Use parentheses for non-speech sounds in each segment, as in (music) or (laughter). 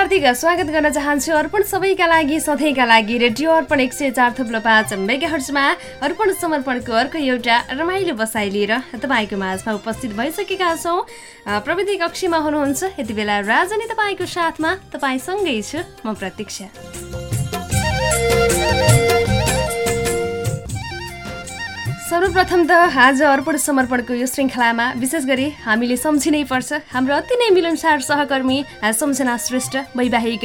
हार्दिक स्वागत गर्न चाहन्छु अर्पण सबैका लागि सधैँका लागि रेडियो अर्पण एक सय चार थुप्रो पाँच मेगाहर्जमा अर्पण समर्पणको अर्को एउटा रमाइलो बसाइ लिएर तपाईँको माझमा उपस्थित भइसकेका छौँ। प्रविधि कक्षीमा हुनुहुन्छ यति बेला राजनी तपाईँको साथमा तपाईँसँगै छु म प्रतीक्षा। सर्वप्रथम त आज अर्पण समर्पणको यो श्रृङ्खलामा विशेष गरी हामीले सम्झिनै पर्छ हाम्रो अति नै मिलनसार सहकर्मी सम्झना श्रेष्ठ वैवाहिक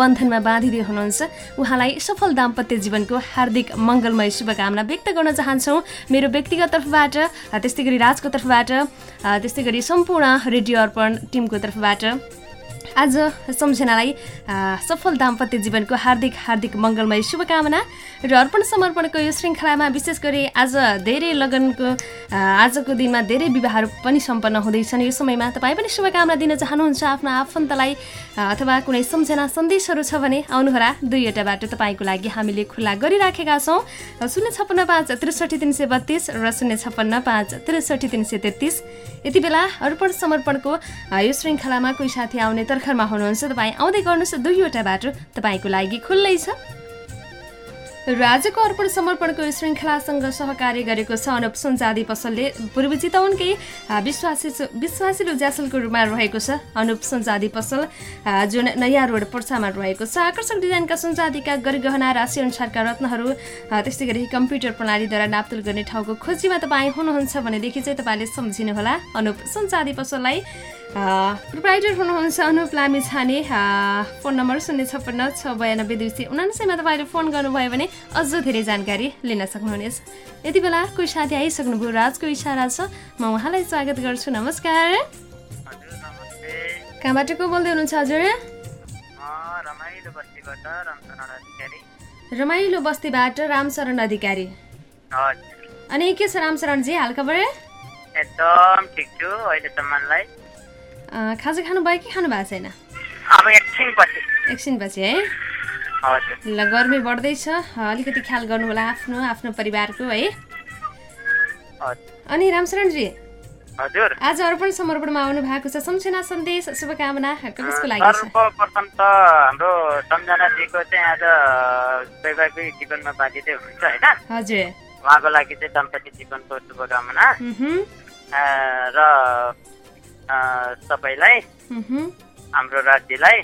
बन्धनमा बाँधिँदै हुनुहुन्छ। उहाँलाई सफल दाम्पत्य जीवनको हार्दिक मङ्गलमय शुभकामना व्यक्त गर्न चाहन्छौँ। मेरो व्यक्तिगत तर्फबाट त्यस्तै गरी राजको तर्फबाट त्यस्तै गरी सम्पूर्ण रेडियो अर्पण टिमको तर्फबाट। आज सम्झनालाई सफल दाम्पत्य जीवनको हार्दिक हार्दिक मङ्गलमय शुभकामना र अर्पण समर्पणको यो श्रृङ्खलामा विशेष गरी आज धेरै लगनको आजको दिनमा धेरै विवाहहरू पनि सम्पन्न हुँदैछन्। यो समयमा तपाईँ पनि शुभकामना दिन चाहनुहुन्छ आफ्नो आफन्तलाई अथवा कुनै सम्झना सन्देशहरू छ भने आउनुहोला। दुईवटा बाटो तपाईँको लागि हामीले खुल्ला गरिराखेका छौँ। शून्य छप्पन्न पाँच त्रिसठी तिन सय बत्तिस र शून्य छप्पन्न पाँच त्रिसठी तिन सय तेत्तिस। यति बेला अर्पण समर्पणको यो श्रृङ्खलामा कोही साथी आउने तर्खरमा हुनुहुन्छ तपाईँ आउँदै गर्नुहोस् दुईवटा बाटो तपाईँको लागि खुल्लै छ। र आजको अर्पण समर्पणको श्रृङ्खलासँग सहकार्य गरेको छ अनुप सुनचादी पसलले पूर्वी चितवनकै विश्वासी विश्वासिलो ज्यासलको रूपमा रहेको छ। अनुप सुनचादी पसल जुन नयाँ रोड पर्सामा रहेको छ। आकर्षक डिजाइनका सुनचादीका गरिगहना राशि अनुसारका रत्नहरू त्यस्तै गरी कम्प्युटर प्रणालीद्वारा नाप्तुल गर्ने ठाउँको खोजीमा तपाईँ हुनुहुन्छ भनेदेखि चाहिँ तपाईँले सम्झिनुहोला। अनुप सुनचादी पसललाई प्रोप्राइटर हुनुहुन्छ अनुप लामी छाने फोन नम्बर शून्य छप्पन्न छ बयानब्बे दुई सय उनासीमा तपाईँले फोन गर्नुभयो भने अझ धेरै जानकारी लिन सक्नुहुनेछ। यति बेला कोही साथी आइसक्नुभयो राजको इसारा छ। म उहाँलाई स्वागत गर्छु। नमस्कार। कहाँबाट को बोल्दै हुनुहुन्छ हजुर? रमाइलो बस्तीबाट रामशरण अधिकारी। अनि के छ रामशरणजी हालखबर एकदम ठिक छु। अहिलेसम्मलाई खाजा खानु भयो कि खानु भएको छैन अब एकछिनपछि है ल गर्मी बढ्दैछ अलिकति ख्याल गर्नु होला आफ्नो आफ्नो परिवारको है अनि रामशरणजी आज अर्पण समर्पणमा आउनु भएको छ सम्झना सन्देश शुभकामना कसको लागि सर्वप्रथम त हाम्रो सम्झनाजीको चाहिँ आज वैवाहिक जीवनमा बाधितै हुनुहुन्छ होइन हजुर उहाँको लागि चाहिँ दाम्पत्य जीवनको शुभकामना र सबैलाई हाम्रो राज्यलाई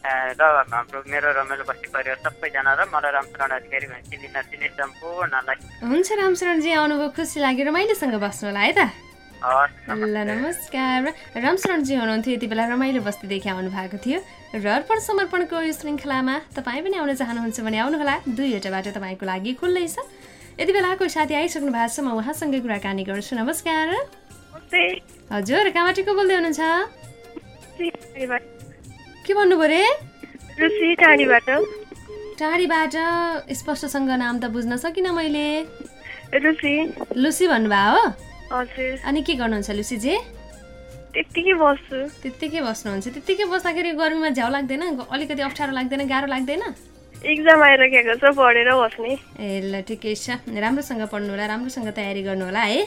र हाम्रो मेरो रमाइलो बस्ती परिवार सबैजना र मलाई रामशरण अधिकारी भने चिनी नचिने सम्पूर्णलाई। हुन्छ रामशरणजी आउनुभयो खुसी लाग्यो रमाइलोसँग बस्नु होला है त? ल नमस्कार। रामशरणजी हुनुहुन्थ्यो यति बेला रमाइलो बस्तीदेखि आउनु भएको थियो। र अर्पण समर्पणको यो श्रृङ्खलामा तपाईँ पनि आउन चाहनुहुन्छ भने आउनुहोला। दुईवटा बाटो तपाईँको लागि खुल्लै छ। यति बेला कोही साथी आइसक्नु भएको छ म उहाँसँगै कुराकानी गर्छु। नमस्कार। हजुर कहाँबाट को बोल्दै हुनुहुन्छ? के रे रुचि टाढीबाट स्पष्टसँग नाम त बुझ्न सकिनँ मैले। लुसी। भन्नुभयो? हो अनि के गर्नुहुन्छ लुसीजी? त्यत्तिकै बस्छु। त्यत्तिकै बस्नुहुन्छ। त्यत्तिकै बस्दाखेरि गर्मीमा झ्याउ लाग्दैन? अलिकति अप्ठ्यारो लाग्दैन? गाह्रो लाग्दैन? इक्जाम आइरहेको छ पढेर बस्ने। ए ल ठिकै छ। राम्रोसँग पढ्नु होला राम्रोसँग तयारी गर्नु होला है?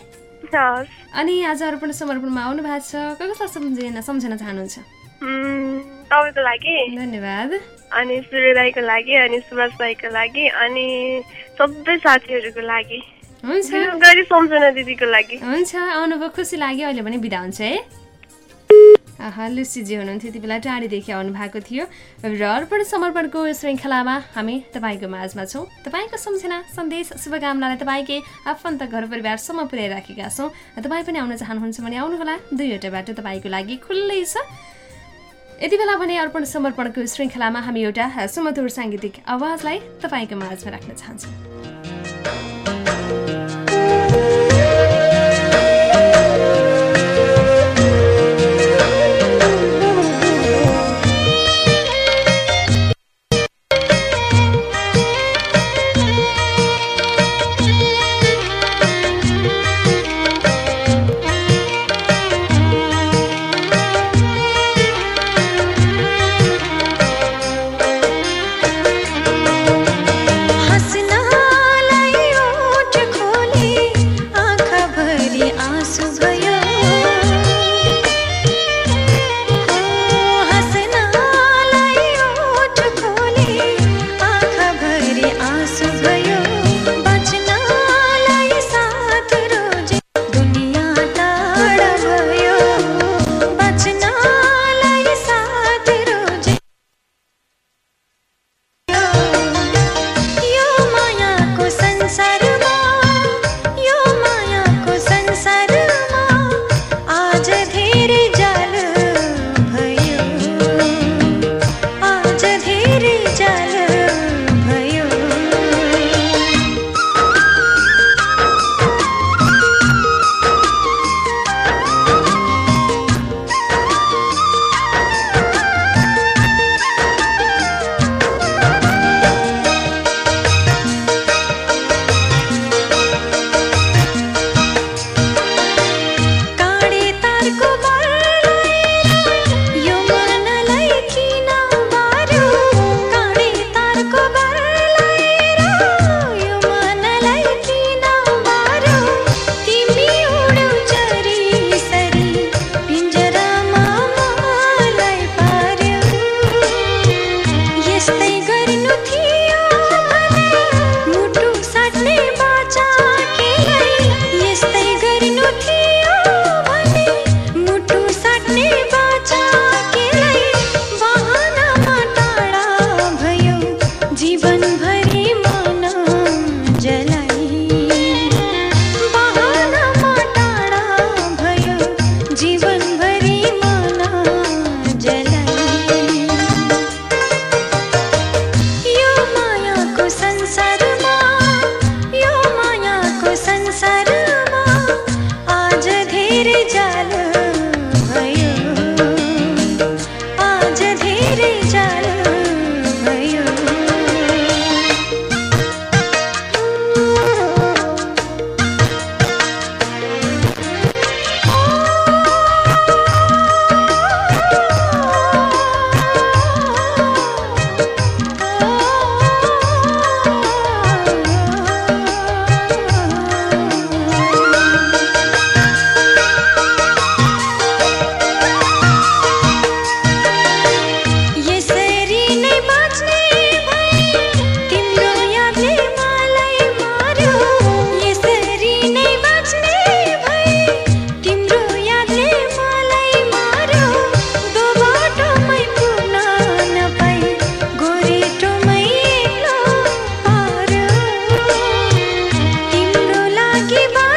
अनि आज अर्पण समर्पणमा आउनु भएको छ कसलाई सम्झिन सम्झन चाहनुहुन्छ? तपाईँको लागि। धन्यवाद। अनि सूर्य राईको लागि अनि सुभाष राईको लागि अनि सबै साथीहरूको लागि। हुन्छ। सम्झना दिदीको लागि। हुन्छ आउनुभयो। खुसी लाग्यो। अहिले पनि बिदा हुन्छ है। लुसीजी हुनुहुन्थ्यो त्यति बेला टाढीदेखि आउनु भएको थियो। र अर्पण समर्पणको श्रृङ्खलामा हामी तपाईँको माझमा छौँ। तपाईँको सम्झना सन्देश शुभकामनालाई तपाईँकै आफन्त घर परिवारसम्म पुर्याइराखेका छौँ। तपाईँ पनि आउन चाहनुहुन्छ भने आउनुहोला। दुईवटा बाटो तपाईँको लागि खुल्लै छ। यति बेला भने अर्पण समर्पणको श्रृङ्खलामा हामी एउटा सुमधुर साङ्गीतिक आवाजलाई तपाईँको माझमा राख्न चाहन्छौँ।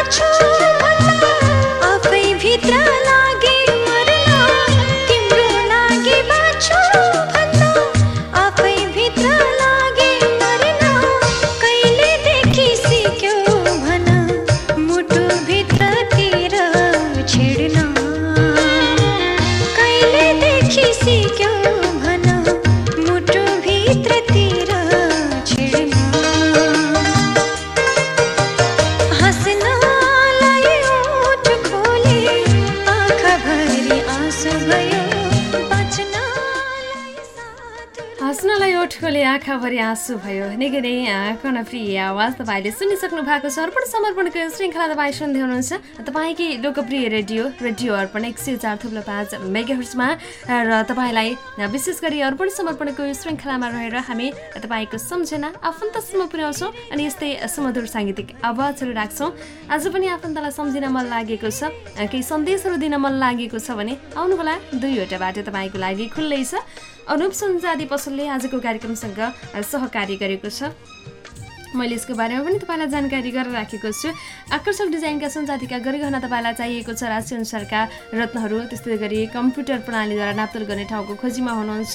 Choo-choo. आँखाभरि आँसु भयो निकै नै कर्णप्रिय आवाज तपाईँले सुनिसक्नु भएको छ। अर्पण समर्पणको श्रृङ्खला तपाईँ सुन्दै हुनुहुन्छ। तपाईँकै लोकप्रिय रेडियो रेडियो अर्पण एक सय चार थुप्रो पाँच मेगाहर्समा र तपाईँलाई विशेष गरी अर्पण समर्पणको श्रृङ्खलामा रहेर हामी तपाईँको सम्झना आफन्तसम्म पुर्याउँछौँ अनि यस्तै सुमधुर साङ्गीतिक आवाजहरू राख्छौँ। आज पनि आफन्तलाई सम्झिन मन लागेको छ। केही सन्देशहरू दिन मन लागेको छ भने आउनुहोला। दुईवटा बाटो तपाईँको लागि खुल्लै छ। अनुप सञ्जादी पसलले आजको कार्यक्रमसँग सहकार्य गरेको छ। मैले यसको बारेमा पनि तपाईँलाई जानकारी गरेर राखेको छु। आकर्षक डिजाइनका सञ्जातिका गरिगहना तपाईँलाई चाहिएको छ राशि अनुसारका रत्नहरू त्यस्तै गरी कम्प्युटर प्रणालीद्वारा नाप्तोल गर्ने ठाउँको खोजीमा हुनुहुन्छ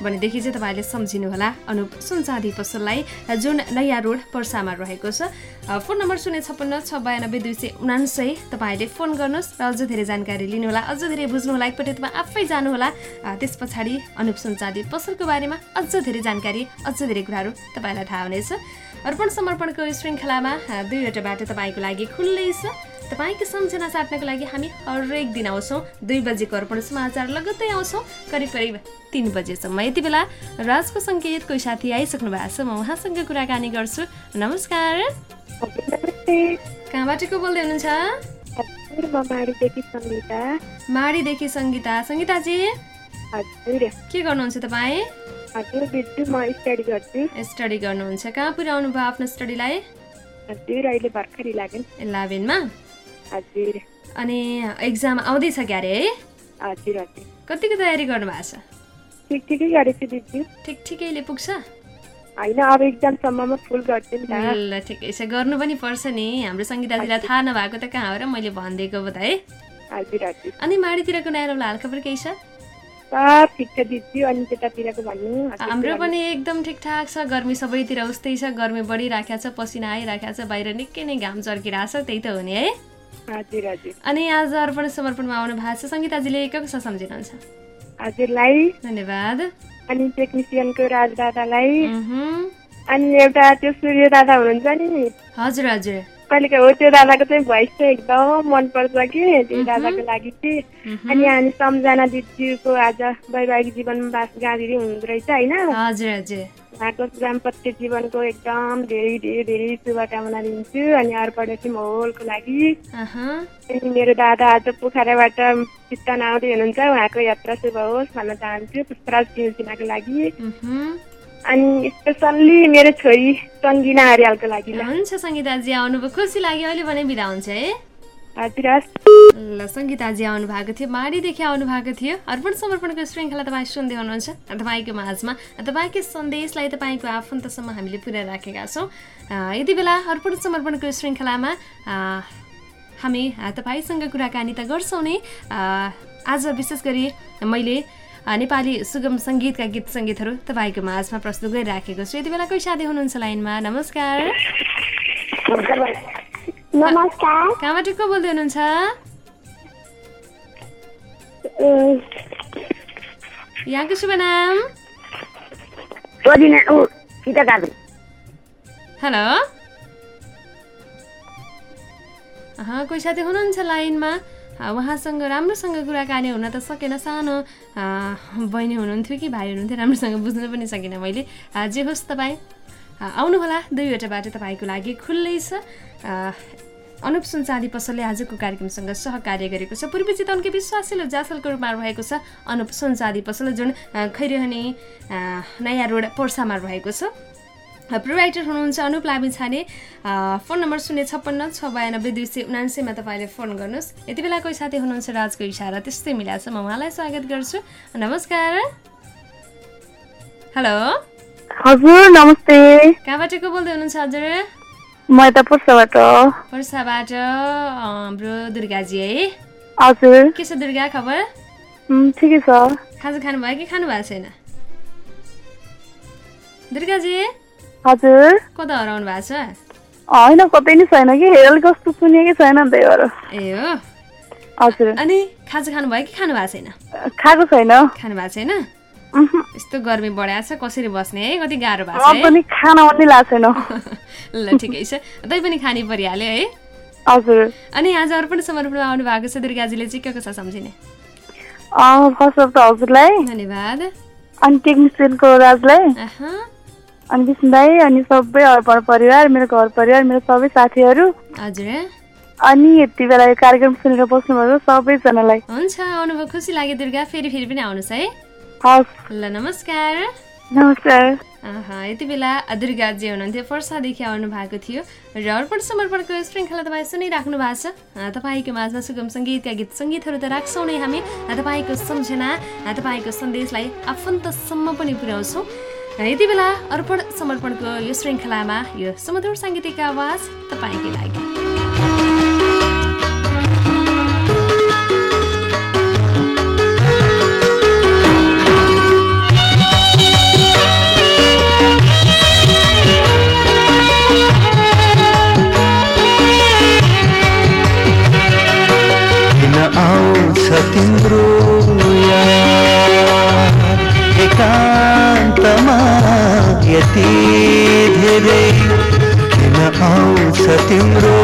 भनेदेखि चाहिँ तपाईँले सम्झिनुहोला। अनुप सञ्चादी पसललाई जुन नयाँ रोड पर्सामा रहेको छ। फोन नम्बर शून्य छप्पन्न छ बयानब्बे दुई सय उनान्सय तपाईँले फोन गर्नुहोस् र अझ धेरै जानकारी लिनुहोला अझ धेरै बुझ्नुहोला एकपट्टि तपाईँ आफै जानुहोला। त्यस पछाडि अनुप सञ्चादी पसलको बारेमा अझ धेरै जानकारी अझ धेरै कुराहरू तपाईँलाई थाहा हुनेछ। अर्पण समर्पणको श्रृङ्खलामा दुईवटा बाटो तपाईँको लागि खुल्लै छ। तपाईँको सम्झना साट्नको लागि हामी हरेक दिन आउँछौँ। दुई बजेको अर्पण समाचार लगत्तै आउँछौँ। करिब करिब तिन बजेसम्म। यति बेला राजको सङ्केत कोही साथी आइसक्नु भएको छ म उहाँसँग कुराकानी गर्छु। नमस्कार। कहाँबाट को बोल्दै हुनुहुन्छ? माडीदेखि सङ्गीता। सङ्गीताजी। के गर्नुहुन्छ तपाईँ? स्टडी गर्नुहुन्छ कहाँ? पुर्याउनु भयो आफ्नो स्टडीलाई इलेभेनमा अनि एक्जाम आउँदैछ क्यारे है? कतिको तयारी गर्नुभएको छ? ठिक दिदी। ठिक ठिकैले पुग्छ? होइन अब एक्जामसम्ममा फुल गर्छु नि ल ठिकै छ। गर्नु पनि पर्छ नि। हाम्रो सङ्गीताजीलाई थाहा नभएको त कहाँ हो र मैले भनिदिएको पो त है? अनि माडीतिरको नयाँ हालखबर केही छ? ठिक छ दिदी अनि त्यतातिरको भन्नु हजुर, हाम्रो पनि एकदम ठिकठाक छ गर्मी सबैतिर उस्तै छ गर्मी बढिराखेको छ पसिना आइराखेको छ बाहिर निकै नै घाम चर्किरहेको छ त्यही त हो नि है। हजुर हजुर। अनि आज अर्पण समर्पणमा आउनु भएको छ सङ्गीताजीले कसो सम्झिनुहुन्छ। हजुरलाई धन्यवाद। अनि टेक्निसियनको राज दादालाई। अनि एउटा त्यो सूर्य दादा हुनुहुन्छ नि। हजुर हजुर। कहिलेका हो त्यो दादाको चाहिँ भोइस चाहिँ एकदम मनपर्छ कि त्यो दादाको लागि चाहिँ अनि हामी सम्झना दिदीको आज वैवाहिक जीवनमा बास गाँधी हुँदो रहेछ होइन? हजुर हजुर। उहाँको दाम्पत्य जीवनको एकदम धेरै धेरै धेरै शुभकामना दिन्छु। अनि अर्पण चाहिँ माहौलको लागि। अनि मेरो दादा आज पोखराबाट चित्तन आउँदै हुनुहुन्छ उहाँको यात्रा शुभ होस् भन्न चाहन्छु। पुष्पराज सिंहसिनाको लागि। अनि स्पेसल्ली मेरो छोरी सङ्गिना हरियालको लागि हुन्छ सङ्गीताजी आउनुभयो। खुसी लाग्यो। अहिले भने बिदा हुन्छ है? हजुर ल सङ्गीताजी आउनु भएको थियो। माडीदेखि आउनु भएको थियो। अर्पण समर्पणको श्रृङ्खला तपाईँ सुन्दै हुनुहुन्छ। तपाईँको माझमा तपाईँकै सन्देशलाई तपाईँको आफन्तसम्म हामीले पुर्याइराखेका छौँ। यति बेला अर्पण समर्पणको श्रृङ्खलामा हामी तपाईँसँग कुराकानी त गर्छौँ नै। आज विशेष गरी मैले नेपाली सुगम सङ्गीतका गीत सङ्गीतहरू तपाईँको माझमा प्रस्तुत गरिराखेको छु। यति बेला कोही साथी हुनुहुन्छ लाइनमा। नमस्कार। नमस्कार कहाँबाट को बोल्दै हुनुहुन्छ? यहाँको शुभ नाम? हेलो। कोही साथी हुनुहुन्छ लाइनमा? उहाँसँग राम्रोसँग कुराकानी हुन त सकेन सानो बहिनी हुनुहुन्थ्यो कि भाइ हुनुहुन्थ्यो राम्रोसँग बुझ्न पनि सकिनँ मैले। जे होस् तपाईँ आउनुहोला दुईवटा बाटो तपाईँको लागि खुल्लै छ। अनुप सुनचाँदी पसलले आजको कार्यक्रमसँग सहकार्य गरेको छ। पूर्वी चितवनकै विश्वासिलो जासलको रूपमा रहेको छ अनुप सुनचाँदी पसल जुन खैरहने नयाँ रोड पर्सामा रहेको छ। प्रोभाइडर हुनुहुन्छ अनुप लामिछाने। अ, फोन नम्बर शून्य छप्पन्न छ बयानब्बे दुई सय उनान्सयमा तपाईँले फोन गर्नुहोस्। यति बेला कोही साथी हुनुहुन्छ राजको इसारा त्यस्तै मिलाएको छ म उहाँलाई स्वागत गर्छु। नमस्कार। हेलो हजुर नमस्ते। कहाँबाट को बोल्दै हुनुहुन्छ हजुर? म यता पुर्साबाट। वर्षाबाट अ, हाम्रो दुर्गाजी है। हजुर। के छ दुर्गा खबर? ठिकै छ। खाजा खानुभयो कि खानु भएको छैन? दुर्गाजी? हजुर। कता हराउनु भएको छ? होइन कतै नि छैन कि। हेरल कस्तो सुनेकै छैन त्यही भएर। ए हो? हजुर। अनि खाजा खानुभयो कि खानु भएको छैन? खाएको छैन। खानु भएको छैन? यस्तो गर्मी बढाएको छ कसरी बस्ने है? कति गाह्रो भएको छ पनि खाना पनि लागेको छैन। (laughs) ल ठिकै छ। तै पनि खानै परिहाल्यो है? हजुर। अनि आज अर्पण समर्पणमा आउनु भएको छ दुर्गाजीले चाहिँ के कसो सम्झिने? फर्स्ट अफ त हजुरलाई। धन्यवाद। अनि टेक्निसियनको राजलाई अनि विष्णु दाई अनि सबै अर्पण परिवार मेरो घर परिवार मेरो सबै साथीहरू। हजुर। अनि यति बेला यो कार्यक्रम सुनेर बस्नुभयो सबैजनालाई। हुन्छ अनुभव खुसी लाग्यो दुर्गा फेरि फेरि पनि आउनुहोस् है। हस् ल नमस्कार। नमस्कार। अहँ, यति बेला दुर्गाजी हुनुहुन्थ्यो पर्सादेखि आउनु भएको थियो र अर्पण समर्पणको श्रृङ्खला तपाईँ सुनिराख्नु भएको छ। तपाईँको माझमा सुगम सङ्गीतका गीत सङ्गीतहरू त राख्छौँ नै हामी। तपाईँको सम्झना तपाईँको सन्देशलाई आफन्तसम्म पनि पुर्याउँछौँ। यति बेला अर्पण समर्पणको यो श्रृङ्खलामा यो सुमधुर साङ्गीतिक आवाज तपाईँकै लागि। यति धेरै किन आउँछ तिम्रो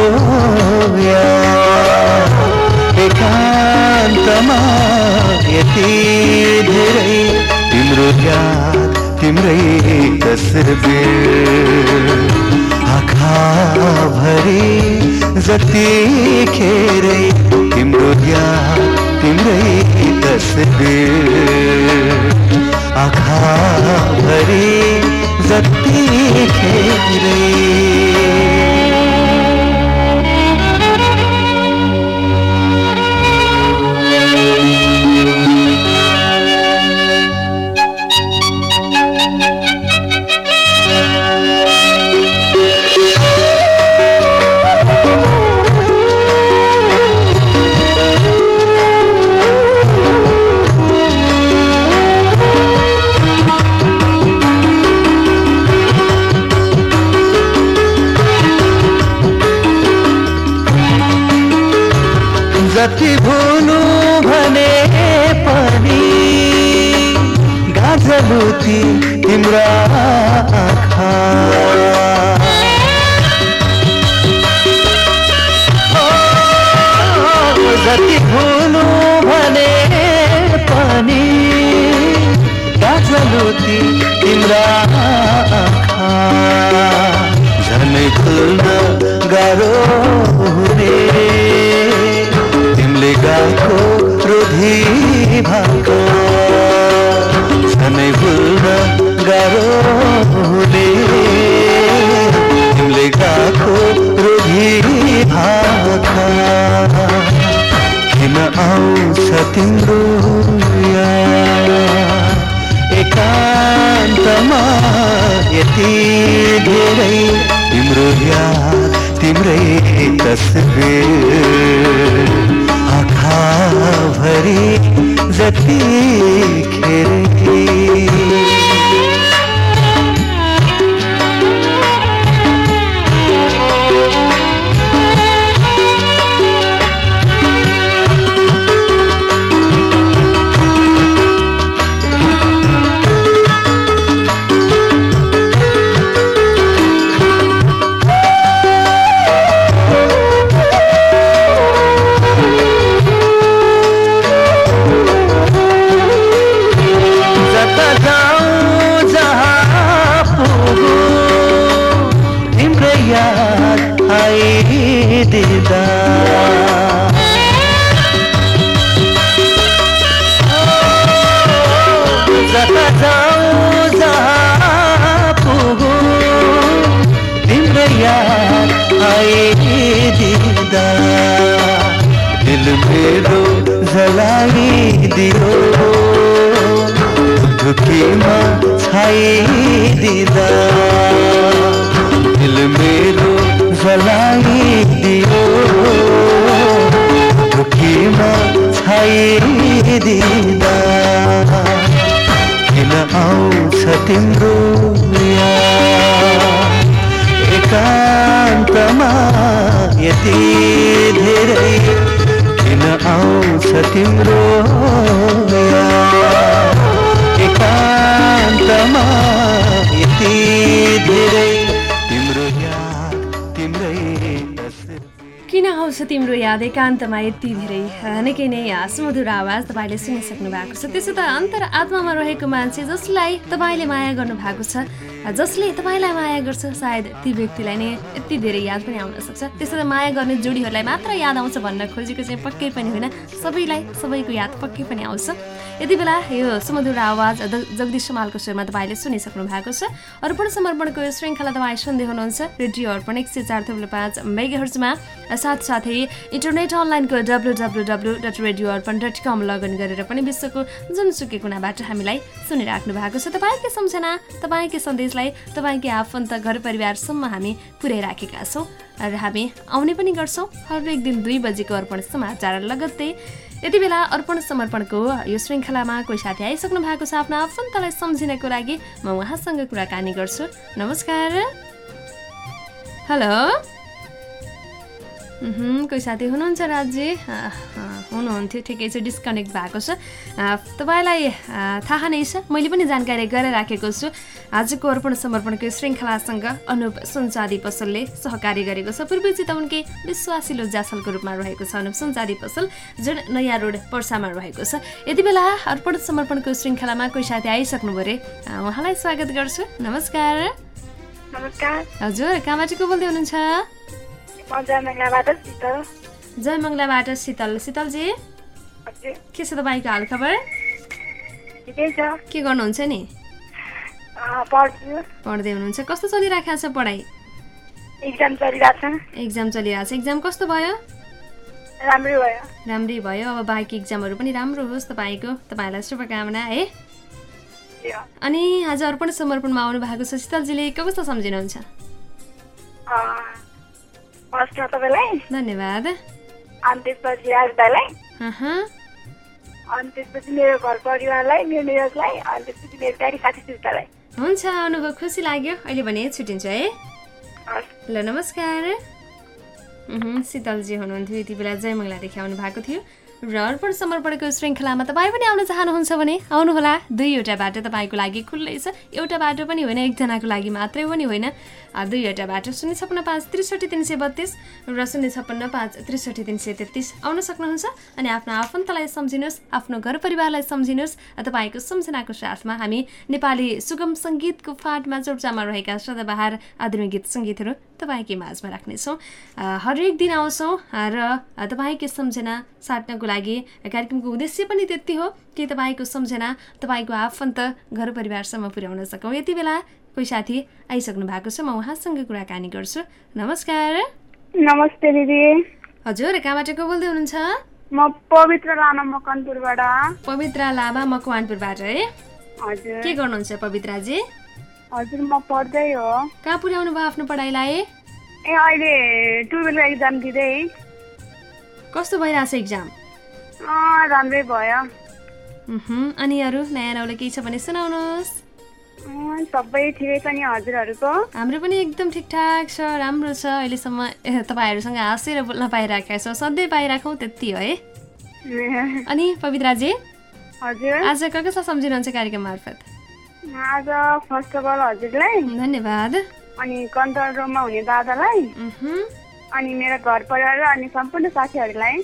एकान्तमा यति धेरै। तिम्रो याद तिम्रै तस्बिर आँखाभरि जतिखेरै तिम्रो याद तिम्रै तस्बिर जतिखेरै जति गाजलुती तिम्रा झनै भुल्न गाह्रो हुने। तिमीले गाएको रोधी भाका। झनै भुल्न गाह्रो हुने। तिमीले गाएको रोधी भाका। किन आउँछ तिम्रो याद एकान्तमा यति धेरै तिम्रो तिम्रै तस्बिर आँखाभरि जतिखेरै जता दिल मेरो जलाइदियो दुखीमा छाइदिँदा दिल मेरो जलाइदियो दुखीमा छाइदिँदा किन आउँछ तिम्रो एकान्तमा यति धेरै आउँछ तिम्रो एकान्तमा यति धेरै किन आउँछ तिम्रो याद? एकान्तमा यति धेरै निकै नै सुमधुर आवाज तपाईँले सुनिसक्नु भएको छ। त्यसो त अन्तर आत्मामा रहेको मान्छे जसलाई तपाईँले माया गर्नु भएको छ जसले तपाईँलाई माया गर्छ सायद ती व्यक्तिलाई नै यति धेरै याद पनि आउन सक्छ। त्यसरी माया गर्ने जोडीहरूलाई मात्र याद आउँछ भन्न खोजेको चाहिँ पक्कै पनि होइन। सबैलाई सबैको याद पक्कै पनि आउँछ। यति बेला यो सुमधुर आवाज जगदीश समालको स्वरमा तपाईँले सुनिसक्नु भएको छ। अर्पण समर्पणको यो श्रृङ्खला तपाईँ सुन्दै हुनुहुन्छ रेडियो अर्पण एक सय चार थुप्रो पाँच मेगाहर्जमा। साथसाथै इन्टरनेट अनलाइनको W W W dot radio Arpan dot com login गरेर पनि विश्वको जुनसुकै कुनाबाट हामीलाई सुनिराख्नु भएको छ। तपाईँकै सम्झना तपाईँकै सन्देशलाई तपाईँकै आफन्त घर परिवारसम्म हामी पुर्याइराखेका छौँ र हामी आउने पनि गर्छौँ। हरेक दिन दुई बजीको अर्पण समाचार लगत्तै। यति बेला अर्पण समर्पणको यो श्रृङ्खलामा कोही साथी आइसक्नु भएको छ आफ्नो आफन्तलाई सम्झिनको लागि म उहाँसँग कुराकानी गर्छु। नमस्कार। हेलो। कोही साथी हुनुहुन्छ अँ, हुनुहुन्थ्यो ठिकै छ डिस्कनेक्ट भएको छ। तपाईँलाई थाहा नै छ मैले पनि जानकारी गरेर राखेको छु। आजको अर्पण समर्पणको श्रृङ्खलासँग अनुप सुनचादी पसलले सहकार्य गरेको छ। पूर्वी चितवनकै विश्वासिलो जासलको रूपमा रहेको छ अनुप सुनचादी पसल जुन नयाँ रोड पर्सामा रहेको छ। यति बेला अर्पण समर्पणको श्रृङ्खलामा कोही साथी आइसक्नु अरे उहाँलाई स्वागत गर्छु। नमस्कार। नमस्कार। हजुर कहाँबाट को बोल्दै हुनुहुन्छ? जयमङ्गलाबाट शीतल। शीतलजी? के छ तपाईँको हालखबर? के गर्नुहुन्छ नि? पढ्दै हुनुहुन्छ। कस्तो चलिरहेको छ पढाइ? इक्जाम चलिरहेको छ। एक्जाम चलिरहेको छ। एक्जाम कस्तो भयो? राम्रै भयो। राम्रै भयो। अब बाँकी एक्जामहरू पनि राम्रो होस् तपाईँको। तपाईँलाई शुभकामना है। अनि आज अर्पण समर्पणमा आउनु भएको छ। शीतलजीले के कस्तो सम्झिनुहुन्छ? फर्स्टमा तपाईँलाई धन्यवाद अनि त्यसपछि राजदालाई अनि त्यसपछि मेरो घर परिवारलाई मेरो निरजलाई अनि त्यसपछि मेरो प्यारी साथी सुतालाई हुन्छ आउनुभयो खुसी लाग्यो। अहिले भने छुट्टिन्छ है? ल नमस्कार। उहुँ, शीतलजी हुनुहुन्थ्यो यति बेला जयमङ्गलादेखि आउनु भएको थियो। र अर्पण समर्पणको श्रृङ्खलामा तपाईँ पनि आउन चाहनुहुन्छ भने आउनुहोला। दुईवटा बाटो तपाईँको लागि खुल्लै छ। एउटा बाटो पनि होइन एकजनाको लागि मात्रै पनि होइन। दुईवटा बाटो शून्य छप्पन्न पाँच त्रिसठी तिन सय बत्तिस र शून्य छप्पन्न पाँच त्रिसठी तिन सय तेत्तिस। आउन सक्नुहुन्छ अनि आफ्नो आफन्तलाई सम्झिनुहोस् आफ्नो घर परिवारलाई सम्झिनुहोस् तपाईँको सम्झनाको साथमा हामी नेपाली सुगम सङ्गीतको फाटमा चर्चामा रहेका सदाबहार आधुनिक गीत सङ्गीतहरू तपाईँकै माझमा राख्नेछौँ। हरेक दिन आउँछौँ र तपाईँकै सम्झना साट्नको लागि कार्यक्रमको उद्देश्य पनि त्यति हो। कि तपाईँको सम्झना तपाईँको आफन्त घर परिवारसम्म पुर्याउन सकौँ। यति बेला कोही साथी आइसक्नु भएको छ म उहाँसँग कुराकानी गर्छु। नमस्कार। नमस्ते दिदी। हजुर कहाँबाट को बोल्दै हुनुहुन्छ? म पवित्र लामा मकनपुरबाट पवित्रा लामा मकवानपुरबाट है? हजुर। के गर्नुहुन्छ पवित्राजी? हजुर म पढ्दै हो। कहाँ पुर्याउनु भयो आफ्नो पढाइलाई? ए अहिले टुवेल्भ एक्जाम दिँदै। कस्तो भइरहेछ एक्जाम? राम्रै भयो। अनि अरू नयाँ नौलो केही छ भने सुनाउनुहोस्। सबै ठिकै छ नि हजुरहरूको? हाम्रो पनि एकदम ठिकठाक छ राम्रो छ। अहिलेसम्म तपाईँहरूसँग हाँसेर बोल्न पाइरहेका छौँ। सधैँ पाइराखौँ त्यति हो है? (laughs) अनि पवित्राजी? हजुर? आज क कसलाई सम्झिनुहुन्छ कार्यक्रम मार्फत? आज फर्स्ट अफ अल हजुरलाई। धन्यवाद। अनि कन्ट्रोल रुममा हुने दादालाई। अनि मेरो घर परिवार अनि सम्पूर्ण साथीहरूलाई।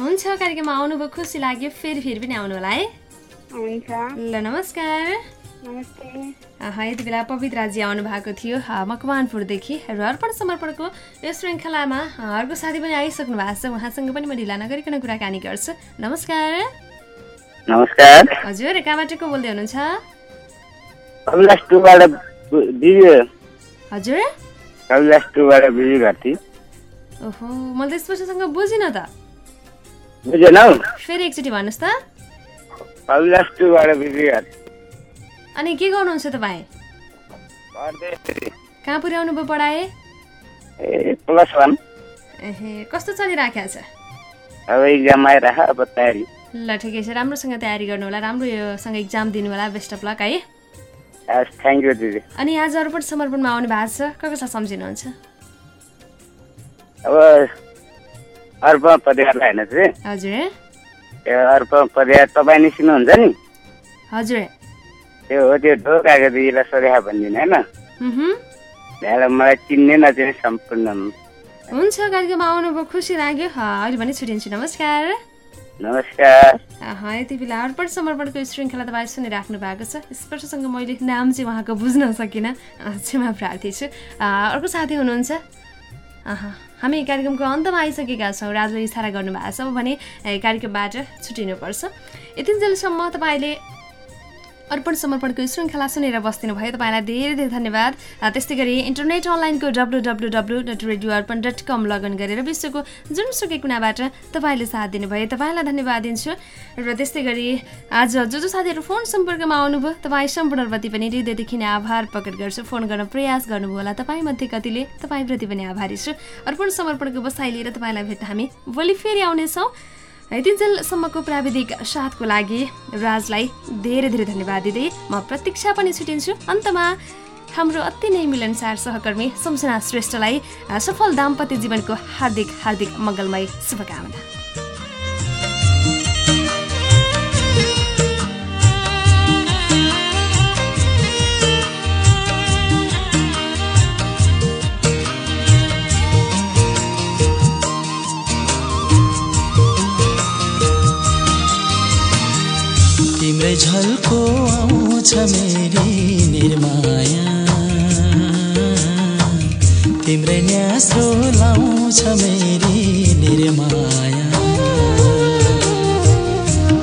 हुन्छ कार्यक्रममा आउनुभयो खुसी लाग्यो फेरि फेरि पनि आउनु होला है। हुन्छ। ल नमस्कार। यति बेला पवित्राजी आउनु भएको थियो मकवानपुरदेखि र अर्पण समर्पणको यो श्रृङ्खलामा अर्को साथी पनि आइसक्नु भएको छ उहाँसँग पनि म ढिला नगरिकन कुराकानी गर्छु। नमस्कार। नमस्कार। हजुर कहाँबाट को बोल्दै हुनुहुन्छ? कविलास टूबाट बिजी हजुर। ओहो मैले त स्पष्टसँग बुझिनँ त। बुझेनौ फेरि एकचोटि भन्नुहोस् त। टूबाट अनि के गर्नुहुन्छ तपाईँ? कहाँ पुर्याउनु भयो पढाए ए प्लस वान। कस्तो चलिराखेको छ? अब इक्जाम अब तयारी। ल ठिकै छ। राम्रोसँग तयारी गर्नु होला राम्रो योसँग इक्जाम दिनु होला बेस्ट अफ लक है। थ्याङ्क यू दिदी। अनि आज अर्पण समर्पणमा आउनु भएको छ कसलाई सम्झिनुहुन्छ? अब अर्पण परिवारलाई होइन चाहिँ हजुर। त्यो अर्पण परिवार तपाईँ निस्किनुहुन्छ नि? हजुर। त्यो हो त्यो ढोकाको दिदीलाई सोधेको भनिदिनु होइन। त्यहाँबाट मलाई चिन्ने नचिने सम्पूर्ण हुन्छ कार्यक्रममा आउनुभयो खुसी लाग्यो। ह, अहिले भने छुट्टिन्छु नमस्कार। नमस्कार। यति बेला अर्पण समर्पणको श्रृङ्खला तपाईँ सुनिराख्नु भएको छ। स्पर्शसँग मैले नाम चाहिँ उहाँको बुझ्न सकिनँ। क्षमा प्रार्थी छु। अर्को साथी हुनुहुन्छ? हामी कार्यक्रमको अन्तमा आइसकेका छौँ। राजले इसारा गर्नुभएको छ। भने कार्यक्रमबाट छुट्टिनुपर्छ यतिन्जेलसम्म तपाईँले अर्पण समर्पणको श्रृङ्खला सुनेर बस्दिनु भयो तपाईँलाई धेरै धेरै धन्यवाद। त्यस्तै गरी इन्टरनेट अनलाइनको W W W dot radio Arpan dot com login गरेर विश्वको जुनसुकै कुनाबाट तपाईँले साथ दिनुभयो। तपाईँलाई धन्यवाद दिन्छु। र त्यस्तै गरी आज जो जो साथीहरू फोन सम्पर्कमा आउनुभयो तपाईँ सम्पूर्णप्रति पनि हृदयदेखि नै आभार प्रकट गर्छु। फोन गर्न प्रयास गर्नुभयो होला तपाईँमध्ये कतिले तपाईँप्रति पनि आभारी छु। अर्पण समर्पणको बसाइ लिएर तपाईँलाई भेट्न हामी भोलि फेरि आउनेछौँ। यतिन्जेलसम्मको प्राविधिक साथको लागि राजलाई धेरै धेरै धन्यवाद दिँदै म प्रतीक्षा पनि छुटिन्छु। अन्तमा हाम्रो अति नै मिलनसार सहकर्मी सम्सना श्रेष्ठलाई सफल दाम्पत्य जीवनको हार्दिक हार्दिक मङ्गलमय शुभकामना। तिम्रै झल्को आउँछ मेरी निर्माया। तिम्रै न्यास्रो लाउँछ मेरी निर्माया।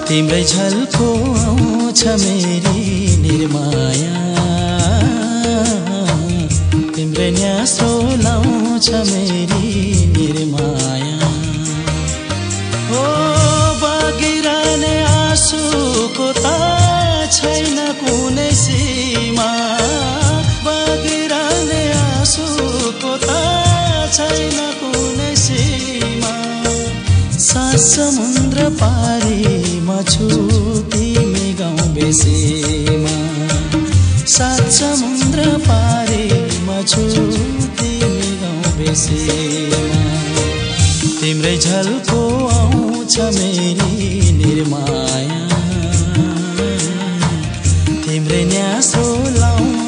तिम्रै झल्को आउँछ मेरी निर्माया। तिम्रै न्यास्रो लाउँछ मेरी निर्माया। छैन कुनै सीमा। बगिरहने आँसुको त छैन कुनै सीमा। सात समुद्र पारीमा छु तिमी गाउँ बेसीमा। सात समुद्र पारीमा छु तिमी गाउँ बेसीमा। तिम्रै झल्को आउँछ मेरी निर्माया।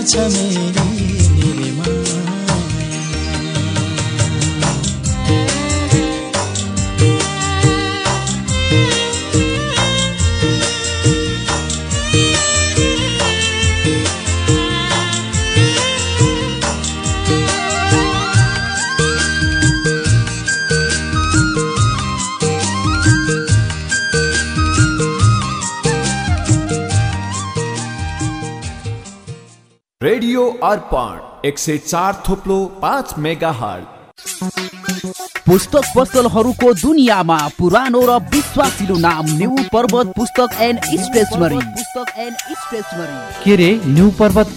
लाउँछ अर्पण एक सय चार थोप्लो पाँच मेगा पुस्तक पसलहरूको दुनियाँमा पुरानो र विश्वासिलो नाम new Parvat Pustak and stationery. Pustak and stationery. के रे न्यू पर्वत